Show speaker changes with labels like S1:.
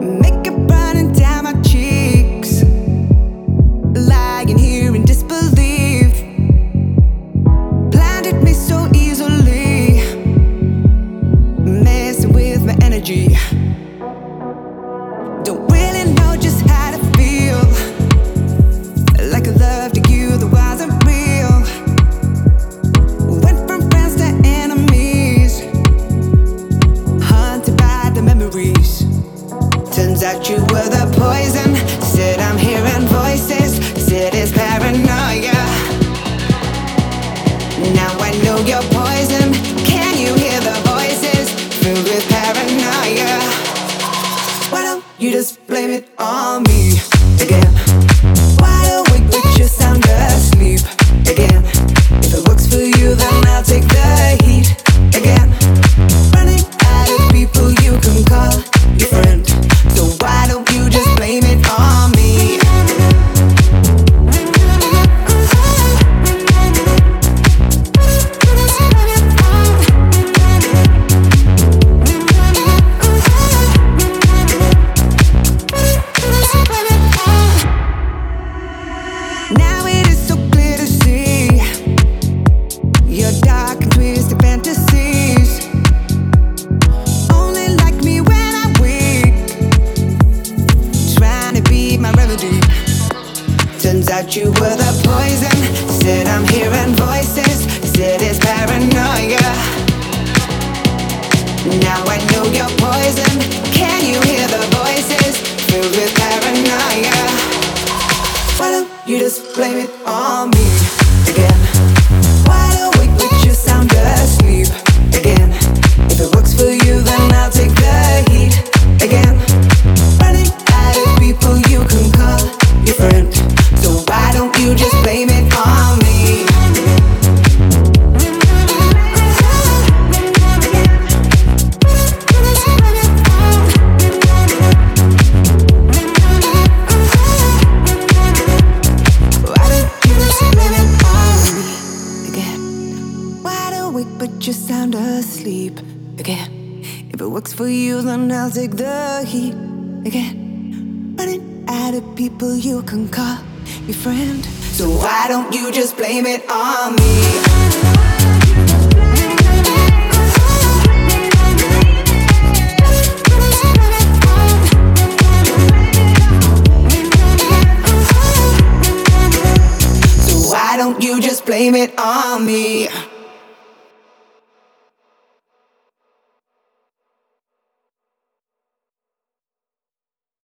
S1: Make it that you were the poison. Said I'm hearing voices. Said it's paranoia. Now I know you're poison. Can you hear the voices filled with paranoia? Why don't you just blame it on me again? You were the poison. Said I'm hearing voices. Said it's paranoia. Now I know you're poison. Can you hear the voices filled with paranoia? Why don't you just blame it on me again? You sound asleep again. If it works for you, then I'll take the heat again. Running out of people you can call your friend. So why don't you just blame it on me? So why don't you just blame it on me?